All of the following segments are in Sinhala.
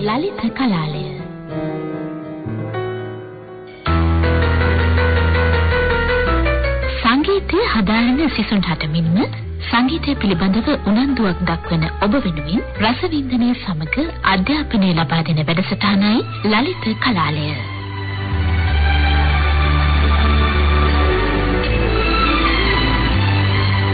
ලලිත කලාලය සංගීතය හදාරන සිසුන්ට මෙන්ම සංගීතය පිළිබඳව උනන්දුවක් දක්වන ඔබ වෙනුවෙන් රසවින්දනයේ සමග අධ්‍යාපනය ලබා දෙන වැඩසටහනයි ලලිත කලාලය.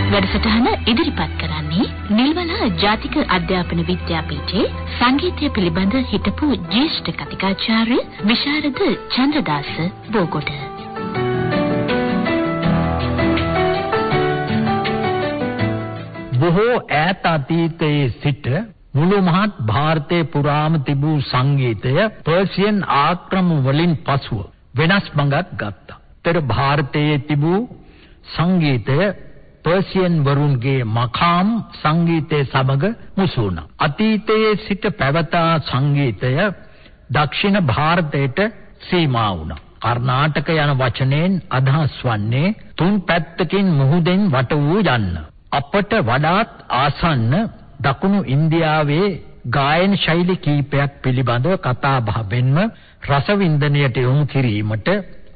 වැඩසටහන ඉදිරිපත් කරන්නේ නිල්වලා ජාතික අධ්‍යාපන විද්‍යාපීඨයේ සංගීතය පිළිබඳ හිටපු ජ්‍යෙෂ්ඨ කතිකාචාර්ය විශාරද චන්ද්‍රදාස බෝගොඩ. බොහෝ ඈත අතීතයේ සිට මුළු මහත් ಭಾರತේ පුරාම තිබූ සංගීතය පර්ෂියන් ආක්‍රම වලින් පසුව වෙනස් බඟක් ගත්තා. පෙර ಭಾರತයේ තිබූ සංගීතය පර්සියන් වරුන්ගේ මකාම් සංගීතයේ සමග මුසු වුණා. අතීතයේ සිට පැවතා සංගීතය දක්ෂිණ ಭಾರතයට සීමා වුණා. කර්ණාටක යන වචනයෙන් අදහස් වන්නේ තුන් පැත්තකින් මුහුදෙන් වට වූ යන්න. අපට වඩාත් ආසන්න දකුණු ඉන්දියාවේ ගායන ශෛලී කීපයක් පිළිබඳව කතා බහ වෙන්න රසවින්දනයට යොමු කිරීමට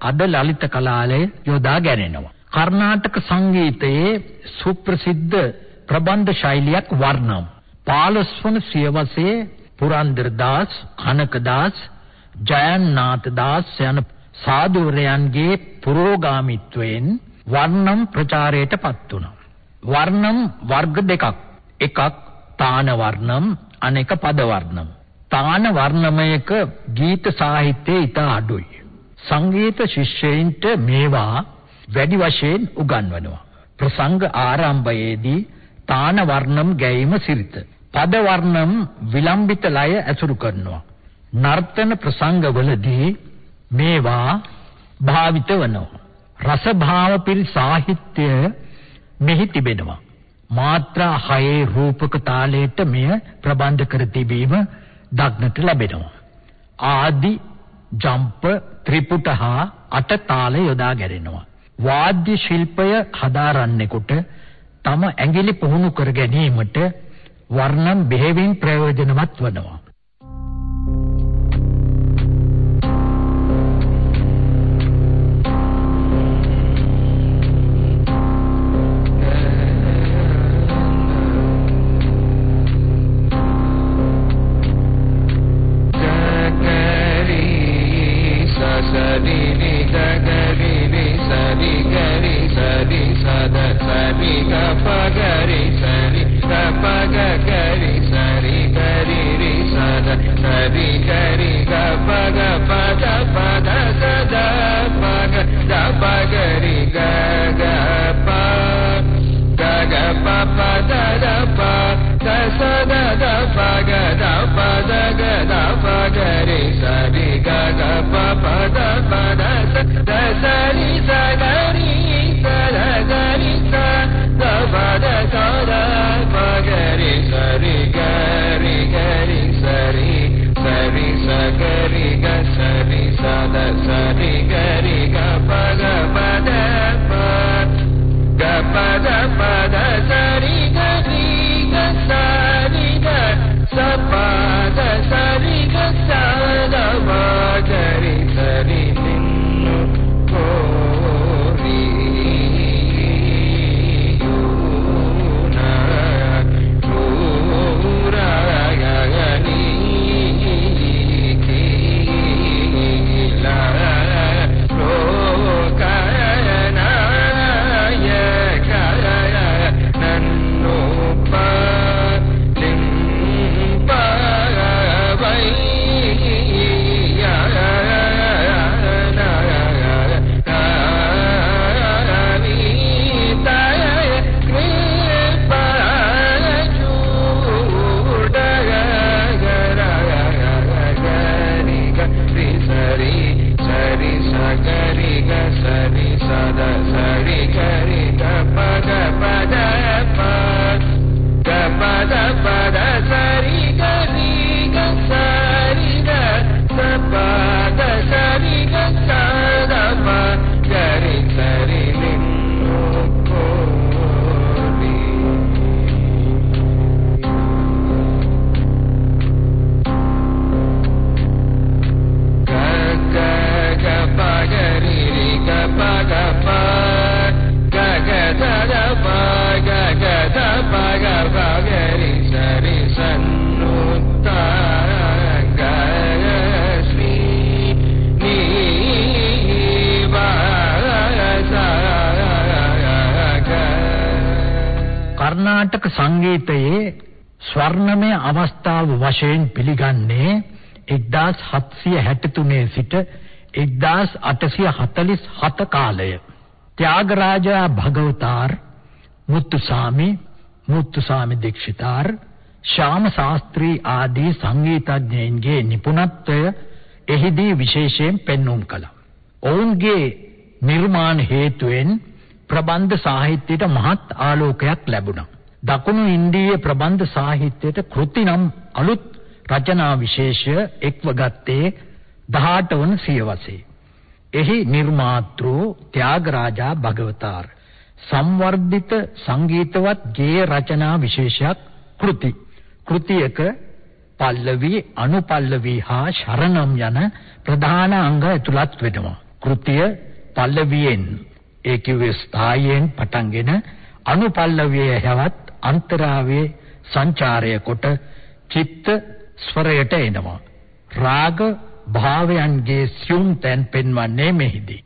අද ලලිත කලාලය යොදා ගැනෙනවා. කර්ණාටක සංගීතයේ සුප්‍රසිද්ධ ප්‍රබන්ධ ශෛලියක් වර්ණම්. 15 වන සියවසේ පුරන්දර දාස්, කනක දාස්, ජයන්නාථ දාස් යන සාධුවරයන්ගේ පුරෝගාමිත්වයෙන් වර්ණම් ප්‍රචාරයට පත් වුණා. වර්ණම් වර්ග දෙකක්. එකක් තාන වර්ණම් අනෙක පද වර්ණම්. තාන වර්ණමයක ගීත සාහිත්‍යයේ ඉතා අඩුයි. සංගීත ශිෂ්‍යයින්ට මේවා වැඩි වශයෙන් උගන්වනවා. ප්‍රසංග ආරම්භයේදී තාන වර්ණම් ගැයීම සිරිත. පද වර්ණම් විලම්භිත ලය ඇසුරු කරනවා. නර්තන ප්‍රසංගවලදී මේවා භාවිත වෙනවා. රස භාව පිරි සාහිත්‍ය මෙහි තිබෙනවා. මාත්‍රා හයේ රූපක තාලයට මෙය ප්‍රබන්ධ කර තිබීම දක්නට ලැබෙනවා. ආදි ජම්ප ත්‍රිපුට හා අට තාල යොදා ගැනෙනවා. වාද්‍ය ශිල්පය හදාරන්නෙකුට තම ඇඟිලි පුහුණු කර ගැනීමට වර්ණම් බෙහෙවින් ප්‍රයෝජනවත් වනවා. ri ga pa ga pa da da da pa da pa ga pa pa da da pa da sa da pa ga da pa da ga da pa ga pa pa da da sa ga sa ri sa da sa Karnataka සංගීතයේ ස්වර්ණමය අවස්ථාව වශයෙන් පිළිගන්නේ 1763 සිට 1847 කාලය. ත්‍යාගරාජා භගවතාර් මුත්තුසාමි මුත්තුසාමි දීක්ෂිතාර් ශ්‍යාම ශාස්ත්‍රී ආදී සංගීතඥයින්ගේ නිපුණත්වය එහිදී විශේෂයෙන් පෙන්වුම් කළා. ඔවුන්ගේ නිර්මාණ හේතුවෙන් ප්‍රබන්ධ සාහිත්‍යයට මහත් ආලෝකයක් ලැබුණා. දකුණු ඉන්දීය ප්‍රබන්ධ සාහිත්‍යයට කෘති නම් අලුත් රචනා විශේෂය එක්ව ගත්තේ 18 වන සියවසේ. එහි නිර්මාතෘ ත්‍යාගරාජා භගවතාර් සංවර්ධිත සංගීතවත් ගේය රචනා විශේෂයක් කෘති. කෘතියක පල්ලවි අනුපල්ලවි හා ශරණම් යන ප්‍රධාන අංග ඇතුළත් වෙනවා. කෘතිය පල්ලවියෙන් ඒ කිව්වේ ස්ථායයෙන් පටන්ගෙන අනුපල්ලවිය හැවත් අන්තරාවේ සංචාරය කොට චිත්ත ස්වරයට එනවා. රාග භාවයන්ගේ සියුම් තැන් පෙන්වන්නේ මෙහිදී.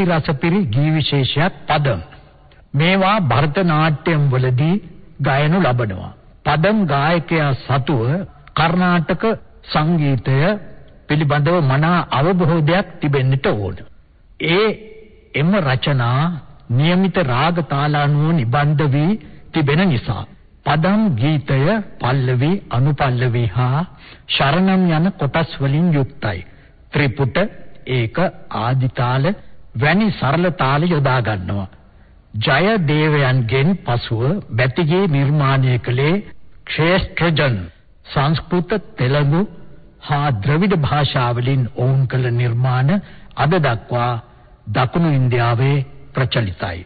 භක්ති රස පිරි ගී විශේෂයක් පදම්. මේවා භරත නාට්‍යම් වලදී ගයනු ලබනවා. පදම් ගායකයා සතුව කර්ණාටක සංගීතය පිළිබඳව මනා අවබෝධයක් තිබෙන්නට ඕන. ඒ එම රචනා નિયમિત රාග තාලානුව නිබන්ධ වී තිබෙන නිසා පදම් ගීතය පල්ලවි අනුපල්ලවි හා ශරණම් යන කොටස් වලින් යුක්තයි. ත්‍රිපුට ඒක ආදිතාල වැනි සරල තාල යොදා ගන්නවා. ජය දේවයන්ගෙන් පසුව බැතිගේ නිර්මාණය කළේ ක්ෂේත්‍රජන් සංස්කෘත තෙලඟු හා ද්‍රවිඩ භාෂාවලින් ඔවුන් කළ නිර්මාණ අද දක්වා දකුණු ඉන්දියාවේ ප්‍රචලිතයි.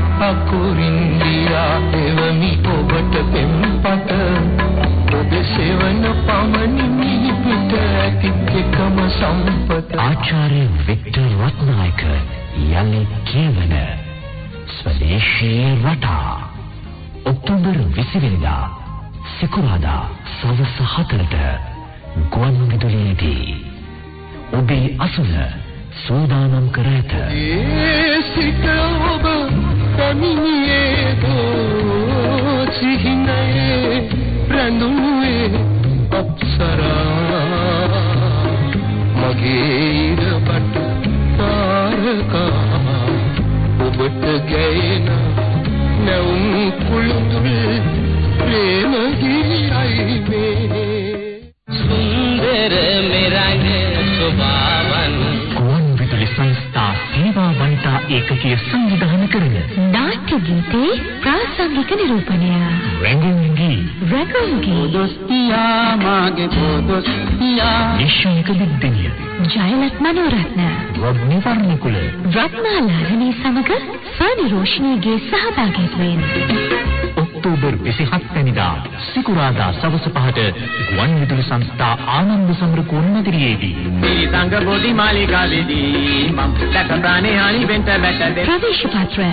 පරුහත් අකුරින් ලියා එවමි ඔබට පෙම්පත. ඔබ සෙවන පමණින් පිට ඇති එකම සම්පත. ආචාර්ය වික්ටර් රත්නායක යලි කියවන ස්වදේශීය රටා. ඔක්තෝබර් 20 වෙනිදා සිකුරාදා සවස් 4ට ගුවන් විදුලියේදී ඔබේ අසුන සූදානම් කර ඇත. ඒ සිට ඔබ පැමිණියේ දෝ සිහිනයේ රැඳුනුවේ අප්සරා. මගේ ඉරබට තාරකා. ඔබට ගැයෙන නැවුම් කුළුඳුල් ප්‍රේම ගිරියයි මේ. සුන්දර මෙරඟ සුභාවන් ගුවන් විදුලි සංස්ථා සේවා වනිතා ඒකකයේ රැගුම්ගේ දොස්තියා මාගේ පොදොස්තියා නිශ්ශංක දිද්දිනිය ජයලත් මනෝරත්න. රොබ්නි වර්ණකුල. රත්නාලාලනී සමග සානි රෝෂ්ණීගේ සහභාගීත්වයෙන්. ඔක්තෝබර් 27 වෙනිදා සිකුරාදා සවස 5ට ගුවන් විදුලි සංස්ථා ආනන්ද සමරකෝන් මැදිරියේදී සංග බෝධි මාලිකාවේදී මම දැක ප්‍රාණේ හානි වෙන්ට බැට ප්‍රවේශ පත්‍රය